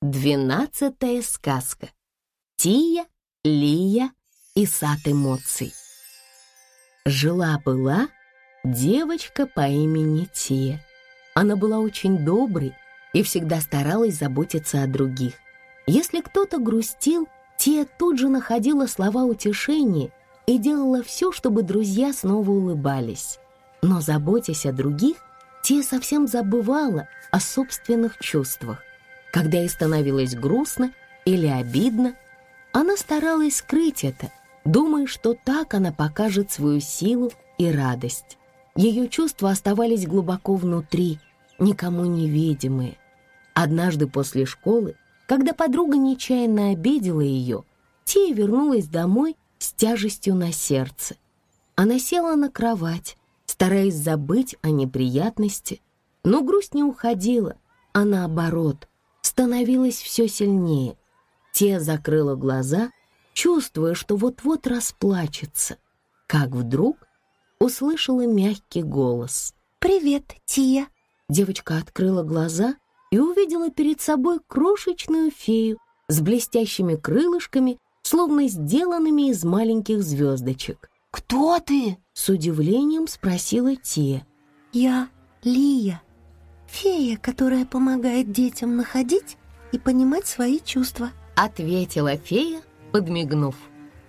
Двенадцатая сказка. Тия, Лия и сад эмоций. Жила-была девочка по имени Тия. Она была очень доброй и всегда старалась заботиться о других. Если кто-то грустил, Тия тут же находила слова утешения и делала все, чтобы друзья снова улыбались. Но, заботясь о других, Тия совсем забывала о собственных чувствах. Когда ей становилось грустно или обидно, она старалась скрыть это, думая, что так она покажет свою силу и радость. Ее чувства оставались глубоко внутри, никому невидимые. Однажды после школы, когда подруга нечаянно обидела ее, Тия вернулась домой с тяжестью на сердце. Она села на кровать, стараясь забыть о неприятности, но грусть не уходила, а наоборот, становилась все сильнее. Тия закрыла глаза, чувствуя, что вот-вот расплачется, как вдруг услышала мягкий голос. «Привет, Тия!» Девочка открыла глаза и увидела перед собой крошечную фею с блестящими крылышками, словно сделанными из маленьких звездочек. «Кто ты?» — с удивлением спросила Тия. «Я Лия, фея, которая помогает детям находить и понимать свои чувства», — ответила фея, подмигнув.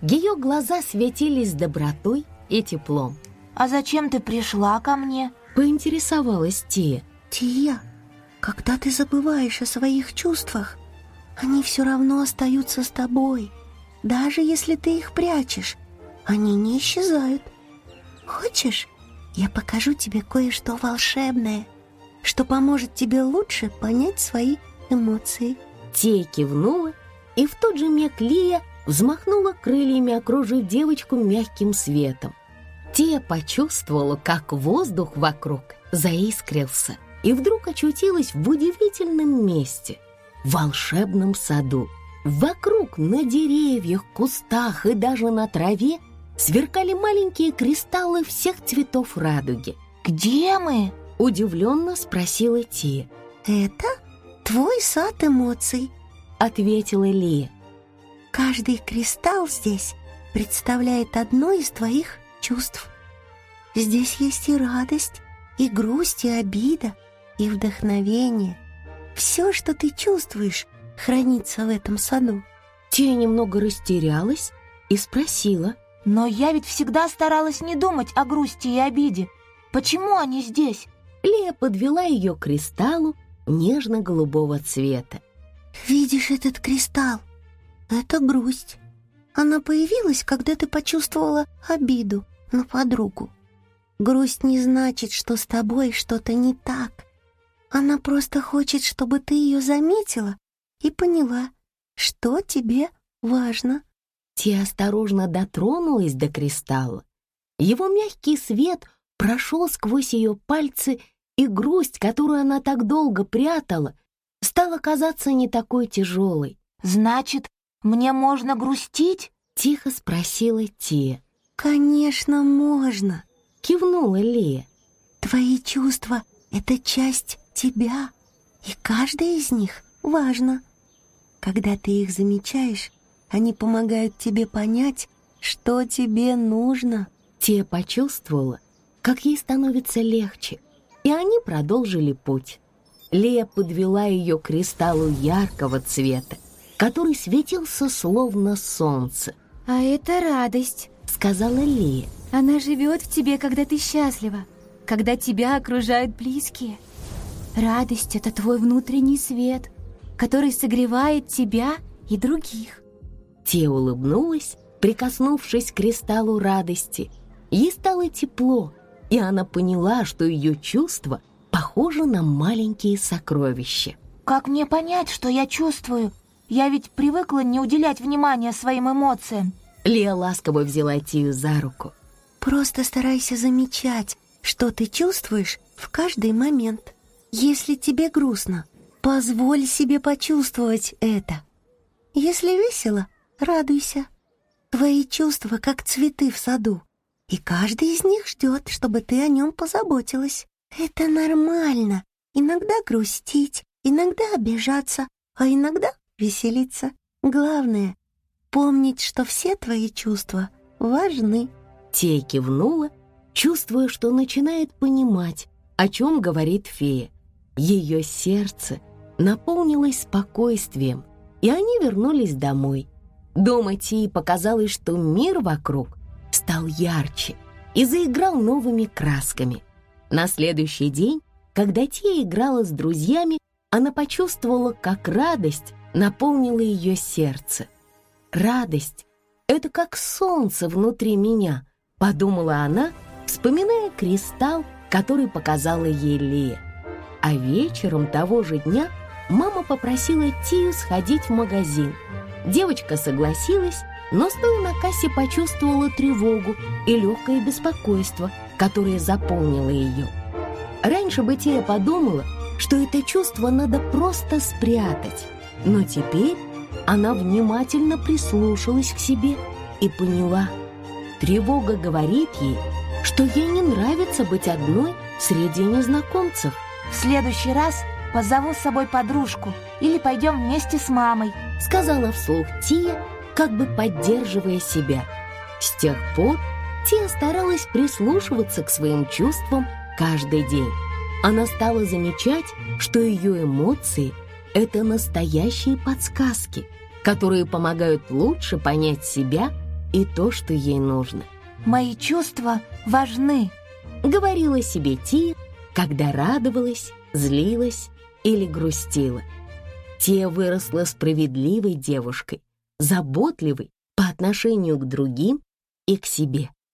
Ее глаза светились добротой и теплом. «А зачем ты пришла ко мне?» — поинтересовалась Тия. «Тия, когда ты забываешь о своих чувствах, они все равно остаются с тобой, даже если ты их прячешь. Они не исчезают. Хочешь, я покажу тебе кое-что волшебное, что поможет тебе лучше понять свои эмоции?» Тия кивнула, и в тот же миг Лия взмахнула крыльями, окружив девочку мягким светом. Тия почувствовала, как воздух вокруг заискрился, и вдруг очутилась в удивительном месте — волшебном саду. Вокруг на деревьях, кустах и даже на траве сверкали маленькие кристаллы всех цветов радуги. «Где мы?» — удивленно спросила Тия. «Это твой сад эмоций», — ответила Лия. «Каждый кристалл здесь представляет одно из твоих чувств. Здесь есть и радость, и грусть, и обида, и вдохновение. Все, что ты чувствуешь, хранится в этом саду». Тия немного растерялась и спросила. «Но я ведь всегда старалась не думать о грусти и обиде. Почему они здесь?» Лия подвела ее к кристаллу нежно-голубого цвета. «Видишь этот кристалл? Это грусть. Она появилась, когда ты почувствовала обиду на подругу. Грусть не значит, что с тобой что-то не так. Она просто хочет, чтобы ты ее заметила и поняла, что тебе важно». Ти осторожно дотронулась до кристалла. Его мягкий свет прошел сквозь ее пальцы, и грусть, которую она так долго прятала, стала казаться не такой тяжелой. «Значит, мне можно грустить?» — тихо спросила Тия. «Конечно, можно!» — кивнула Лия. «Твои чувства — это часть тебя, и каждая из них важна. Когда ты их замечаешь, они помогают тебе понять, что тебе нужно». Тия почувствовала, как ей становится легче, и они продолжили путь. Лия подвела ее к кристаллу яркого цвета, который светился словно солнце. «А это радость», — сказала Лия. «Она живет в тебе, когда ты счастлива, когда тебя окружают близкие. Радость — это твой внутренний свет, который согревает тебя и других». Те улыбнулась, прикоснувшись к кристаллу радости. Ей стало тепло, и она поняла, что ее чувства похожи на маленькие сокровища. «Как мне понять, что я чувствую? Я ведь привыкла не уделять внимания своим эмоциям». Лия ласково взяла Тию за руку. «Просто старайся замечать, что ты чувствуешь в каждый момент. Если тебе грустно, позволь себе почувствовать это. Если весело, радуйся. Твои чувства как цветы в саду, и каждый из них ждет, чтобы ты о нем позаботилась. Это нормально. Иногда грустить, иногда обижаться, а иногда веселиться. Главное — помнить, что все твои чувства важны. Тия кивнула, чувствуя, что начинает понимать, о чем говорит фея. Ее сердце наполнилось спокойствием, и они вернулись домой. Дома Тии показалось, что мир вокруг стал ярче и заиграл новыми красками. На следующий день, когда Тия играла с друзьями, она почувствовала, как радость наполнила ее сердце. «Радость — это как солнце внутри меня», — подумала она, вспоминая кристалл, который показала ей Лия. А вечером того же дня мама попросила Тию сходить в магазин. Девочка согласилась, но стоя на кассе почувствовала тревогу и легкое беспокойство, которое заполнило ее. Раньше бы Тия подумала, что это чувство надо просто спрятать, но теперь она внимательно прислушалась к себе и поняла, тревога говорит ей, что ей не нравится быть одной среди незнакомцев. В следующий раз позову с собой подружку или пойдем вместе с мамой, сказала вслух Тия, как бы поддерживая себя. С тех пор Тия старалась прислушиваться к своим чувствам каждый день. Она стала замечать, что ее эмоции — это настоящие подсказки, которые помогают лучше понять себя и то, что ей нужно. «Мои чувства важны», — говорила себе Тия, когда радовалась, злилась или грустила. Тия выросла справедливой девушкой, заботливой по отношению к другим и к себе.